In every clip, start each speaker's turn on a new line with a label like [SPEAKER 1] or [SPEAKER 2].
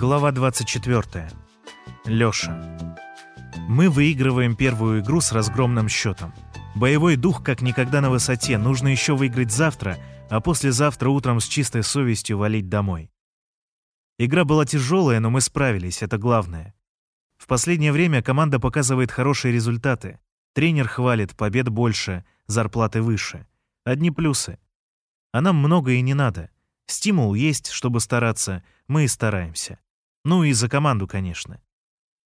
[SPEAKER 1] Глава 24. Лёша. Мы выигрываем первую игру с разгромным счетом. Боевой дух как никогда на высоте, нужно еще выиграть завтра, а послезавтра утром с чистой совестью валить домой. Игра была тяжелая, но мы справились, это главное. В последнее время команда показывает хорошие результаты. Тренер хвалит, побед больше, зарплаты выше. Одни плюсы. А нам много и не надо. Стимул есть, чтобы стараться, мы и стараемся. Ну и за команду, конечно.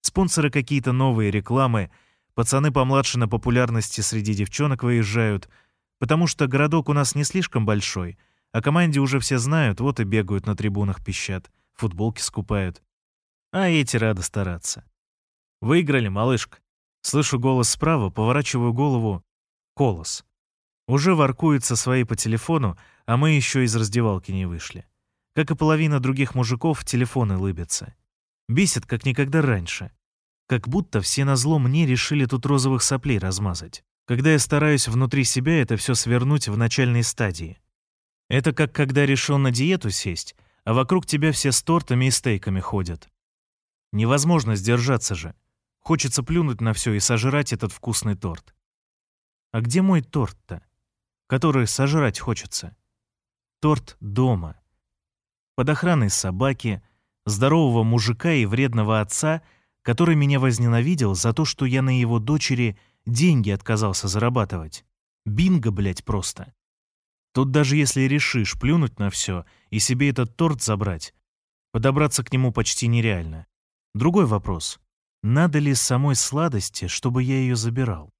[SPEAKER 1] Спонсоры какие-то новые, рекламы, пацаны помладше на популярности среди девчонок выезжают, потому что городок у нас не слишком большой, а команде уже все знают, вот и бегают на трибунах пищат, футболки скупают. А эти рады стараться. «Выиграли, малышка!» Слышу голос справа, поворачиваю голову. Колос. Уже воркует со своей по телефону, а мы еще из раздевалки не вышли. Как и половина других мужиков, телефоны лыбятся. Бесит, как никогда раньше. Как будто все назло мне решили тут розовых соплей размазать. Когда я стараюсь внутри себя это все свернуть в начальной стадии. Это как когда решил на диету сесть, а вокруг тебя все с тортами и стейками ходят. Невозможно сдержаться же. Хочется плюнуть на все и сожрать этот вкусный торт. А где мой торт-то? Который сожрать хочется. Торт дома. Под охраной собаки, здорового мужика и вредного отца, который меня возненавидел за то, что я на его дочери деньги отказался зарабатывать. Бинго, блядь, просто. Тут даже если решишь плюнуть на все и себе этот торт забрать, подобраться к нему почти нереально. Другой вопрос. Надо ли самой сладости, чтобы я ее забирал?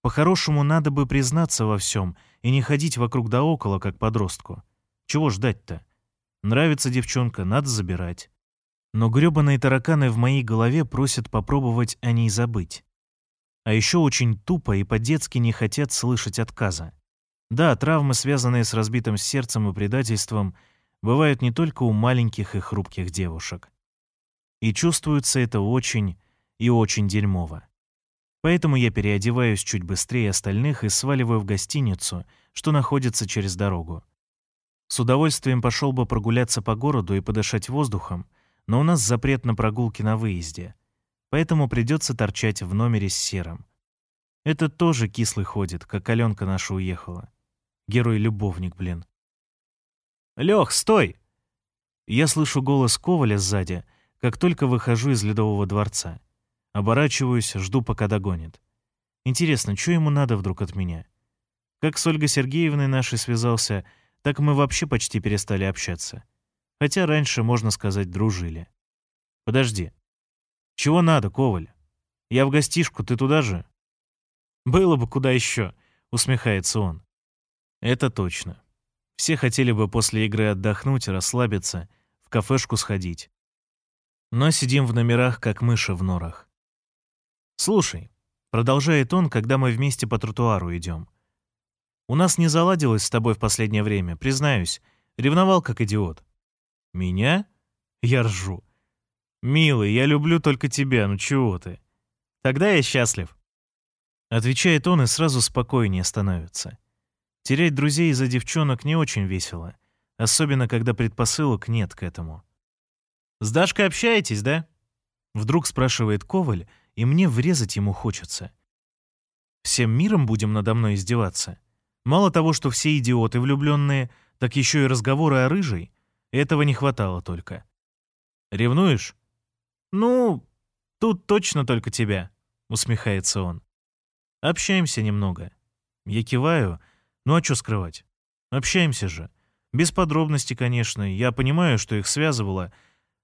[SPEAKER 1] По-хорошему, надо бы признаться во всем и не ходить вокруг да около, как подростку. Чего ждать-то? Нравится девчонка, надо забирать. Но грёбаные тараканы в моей голове просят попробовать о ней забыть. А еще очень тупо и по-детски не хотят слышать отказа. Да, травмы, связанные с разбитым сердцем и предательством, бывают не только у маленьких и хрупких девушек. И чувствуется это очень и очень дерьмово. Поэтому я переодеваюсь чуть быстрее остальных и сваливаю в гостиницу, что находится через дорогу. С удовольствием пошел бы прогуляться по городу и подышать воздухом, но у нас запрет на прогулки на выезде, поэтому придется торчать в номере с серым. Это тоже кислый ходит, как Аленка наша уехала. Герой-любовник, блин. «Лёх, стой!» Я слышу голос Коваля сзади, как только выхожу из Ледового дворца. Оборачиваюсь, жду, пока догонит. Интересно, что ему надо вдруг от меня? Как с Ольгой Сергеевной нашей связался, так мы вообще почти перестали общаться. Хотя раньше, можно сказать, дружили. Подожди. Чего надо, Коваль? Я в гостишку, ты туда же? Было бы куда еще, усмехается он. Это точно. Все хотели бы после игры отдохнуть, расслабиться, в кафешку сходить. Но сидим в номерах, как мыши в норах. «Слушай», — продолжает он, когда мы вместе по тротуару идем. «У нас не заладилось с тобой в последнее время, признаюсь. Ревновал как идиот». «Меня?» Я ржу. «Милый, я люблю только тебя, ну чего ты?» «Тогда я счастлив». Отвечает он и сразу спокойнее становится. Терять друзей из-за девчонок не очень весело, особенно когда предпосылок нет к этому. «С Дашкой общаетесь, да?» Вдруг спрашивает Коваль, и мне врезать ему хочется. Всем миром будем надо мной издеваться? Мало того, что все идиоты влюбленные, так еще и разговоры о рыжей. Этого не хватало только. Ревнуешь? Ну, тут точно только тебя, усмехается он. Общаемся немного. Я киваю. Ну а что скрывать? Общаемся же. Без подробностей, конечно. Я понимаю, что их связывало,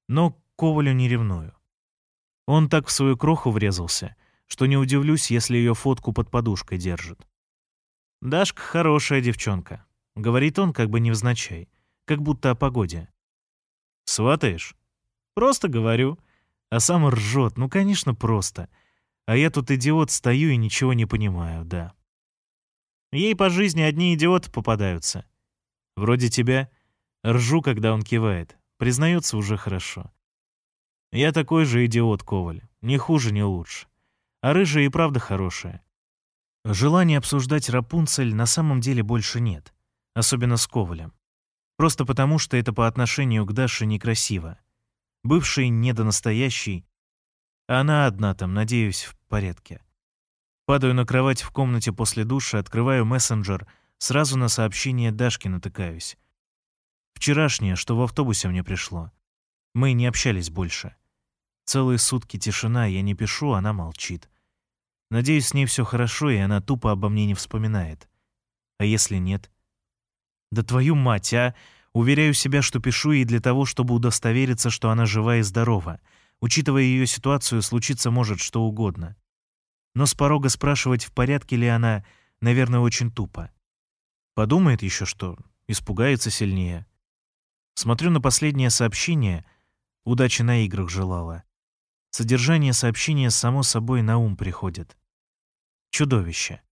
[SPEAKER 1] но Ковалю не ревную. Он так в свою кроху врезался, что не удивлюсь, если ее фотку под подушкой держит. «Дашка хорошая девчонка», — говорит он как бы невзначай, как будто о погоде. «Сватаешь?» «Просто говорю». А сам ржет, ну, конечно, просто. А я тут идиот стою и ничего не понимаю, да. Ей по жизни одни идиоты попадаются. Вроде тебя. Ржу, когда он кивает. Признается уже хорошо. Я такой же идиот, Коваль. Ни хуже, ни лучше. А рыжая и правда хорошая. Желания обсуждать Рапунцель на самом деле больше нет. Особенно с Ковалем. Просто потому, что это по отношению к Даше некрасиво. Бывший не до настоящий. А она одна там, надеюсь, в порядке. Падаю на кровать в комнате после душа, открываю мессенджер, сразу на сообщение Дашки натыкаюсь. Вчерашнее, что в автобусе мне пришло. Мы не общались больше. Целые сутки тишина, я не пишу, она молчит. Надеюсь, с ней все хорошо, и она тупо обо мне не вспоминает. А если нет? Да твою мать, а! Уверяю себя, что пишу ей для того, чтобы удостовериться, что она жива и здорова. Учитывая ее ситуацию, случиться может что угодно. Но с порога спрашивать, в порядке ли она, наверное, очень тупо. Подумает еще что, испугается сильнее. Смотрю на последнее сообщение. Удачи на играх желала. Содержание сообщения само собой на ум приходит. Чудовище.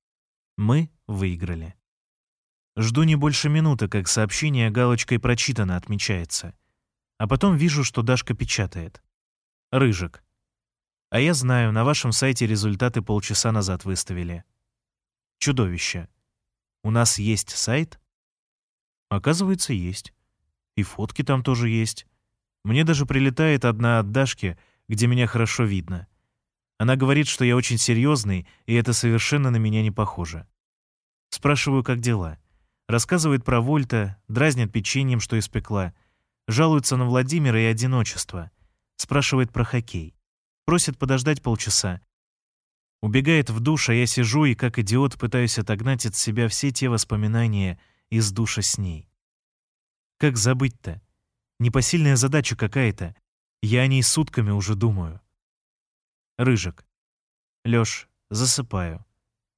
[SPEAKER 1] Мы выиграли. Жду не больше минуты, как сообщение галочкой «Прочитано» отмечается. А потом вижу, что Дашка печатает. Рыжик. А я знаю, на вашем сайте результаты полчаса назад выставили. Чудовище. У нас есть сайт? Оказывается, есть. И фотки там тоже есть. Мне даже прилетает одна от Дашки, где меня хорошо видно. Она говорит, что я очень серьезный, и это совершенно на меня не похоже. Спрашиваю, как дела. Рассказывает про Вольта, дразнит печеньем, что испекла. Жалуется на Владимира и одиночество. Спрашивает про хоккей. Просит подождать полчаса. Убегает в душ, а я сижу и, как идиот, пытаюсь отогнать от себя все те воспоминания из душа с ней. Как забыть-то? Непосильная задача какая-то. Я о ней сутками уже думаю. Рыжик. Лёш, засыпаю.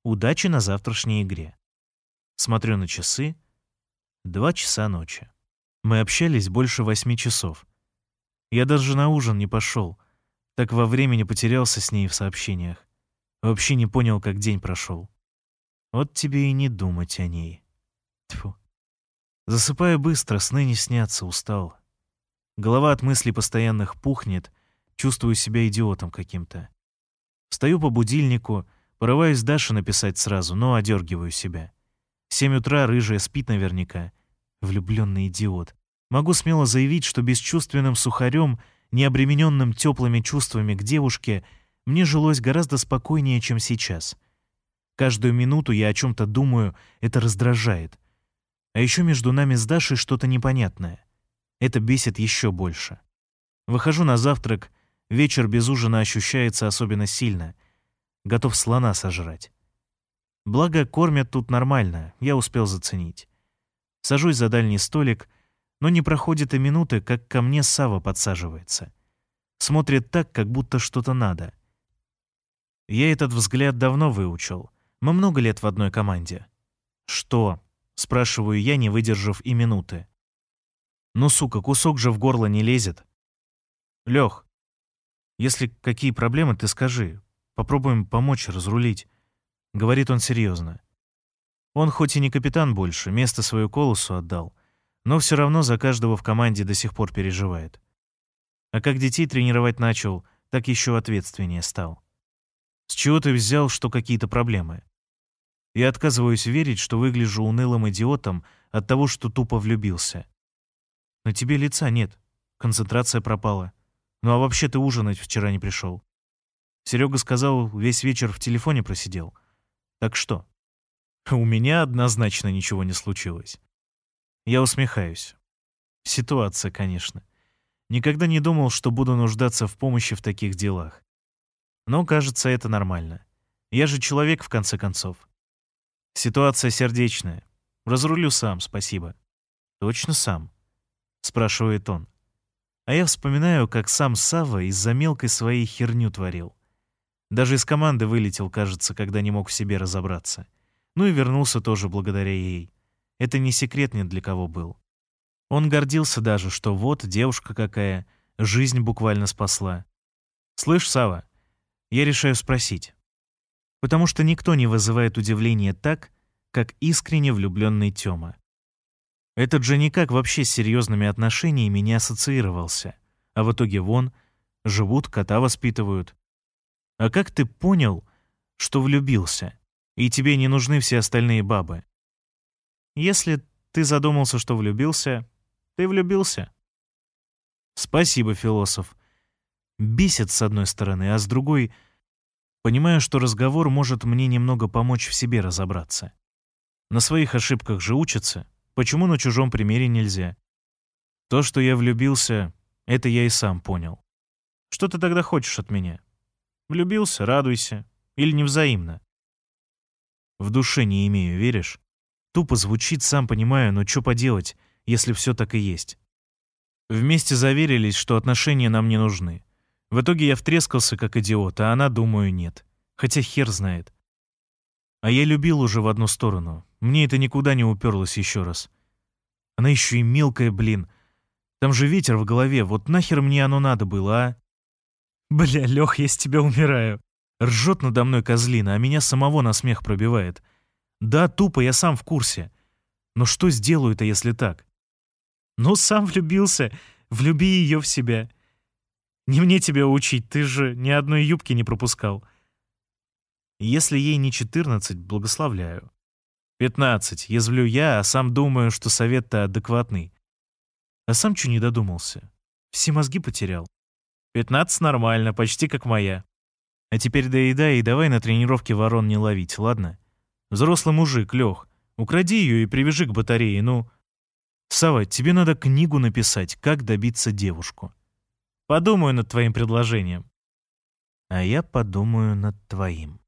[SPEAKER 1] Удачи на завтрашней игре. Смотрю на часы. Два часа ночи. Мы общались больше восьми часов. Я даже на ужин не пошел. Так во времени потерялся с ней в сообщениях. Вообще не понял, как день прошел. Вот тебе и не думать о ней. Тьфу. Засыпаю быстро, сны не снятся, устал. Голова от мыслей постоянных пухнет, чувствую себя идиотом каким-то. Встаю по будильнику, порываюсь Даше написать сразу, но одергиваю себя. Семь утра рыжая спит наверняка. Влюбленный идиот. Могу смело заявить, что бесчувственным сухарем, не обремененным теплыми чувствами к девушке, мне жилось гораздо спокойнее, чем сейчас. Каждую минуту я о чем-то думаю, это раздражает — а еще между нами с Дашей что-то непонятное. Это бесит еще больше. Выхожу на завтрак, вечер без ужина ощущается особенно сильно. Готов слона сожрать. Благо, кормят тут нормально, я успел заценить. Сажусь за дальний столик, но не проходит и минуты, как ко мне Сава подсаживается. Смотрит так, как будто что-то надо. Я этот взгляд давно выучил. Мы много лет в одной команде. Что? Спрашиваю я, не выдержав и минуты. Ну, сука, кусок же в горло не лезет. Лех, если какие проблемы, ты скажи. Попробуем помочь разрулить. Говорит он серьезно. Он хоть и не капитан больше, место свою колосу отдал, но все равно за каждого в команде до сих пор переживает. А как детей тренировать начал, так еще ответственнее стал. С чего ты взял, что какие-то проблемы? Я отказываюсь верить, что выгляжу унылым идиотом от того, что тупо влюбился. На тебе лица нет, концентрация пропала. Ну а вообще ты ужинать вчера не пришел. Серега сказал, весь вечер в телефоне просидел. Так что? У меня однозначно ничего не случилось. Я усмехаюсь. Ситуация, конечно. Никогда не думал, что буду нуждаться в помощи в таких делах. Но, кажется, это нормально. Я же человек, в конце концов. Ситуация сердечная. Разрулю сам, спасибо. Точно сам? Спрашивает он. А я вспоминаю, как сам Сава из-за мелкой своей херню творил. Даже из команды вылетел, кажется, когда не мог в себе разобраться. Ну и вернулся тоже благодаря ей. Это не секрет ни для кого был. Он гордился даже, что вот девушка какая, жизнь буквально спасла. «Слышь, Сава, я решаю спросить потому что никто не вызывает удивления так, как искренне влюбленный Тёма. Этот же никак вообще с серьезными отношениями не ассоциировался, а в итоге вон, живут, кота воспитывают. А как ты понял, что влюбился, и тебе не нужны все остальные бабы? Если ты задумался, что влюбился, ты влюбился. Спасибо, философ. Бесит с одной стороны, а с другой — понимаю, что разговор может мне немного помочь в себе разобраться. На своих ошибках же учатся. Почему на чужом примере нельзя? То, что я влюбился, это я и сам понял. Что ты тогда хочешь от меня? Влюбился — радуйся. Или невзаимно? В душе не имею, веришь? Тупо звучит, сам понимаю, но что поделать, если все так и есть? Вместе заверились, что отношения нам не нужны. В итоге я втрескался как идиот, а она, думаю, нет. Хотя хер знает. А я любил уже в одну сторону. Мне это никуда не уперлось еще раз. Она еще и мелкая, блин. Там же ветер в голове, вот нахер мне оно надо было, а? Бля, Лех, я с тебя умираю. Ржет надо мной козлина, а меня самого на смех пробивает. Да, тупо, я сам в курсе. Но что сделаю-то, если так? Ну, сам влюбился. Влюби ее в себя. Не мне тебя учить, ты же ни одной юбки не пропускал. Если ей не 14, благословляю. 15. Язвлю я, а сам думаю, что совет-то адекватный. А сам чё не додумался? Все мозги потерял. 15 нормально, почти как моя. А теперь доедай и давай на тренировке ворон не ловить, ладно? Взрослый мужик, Лёх, укради ее и привяжи к батарее, ну... Сава, тебе надо книгу написать, как добиться девушку. Подумаю над твоим предложением. А я подумаю над твоим.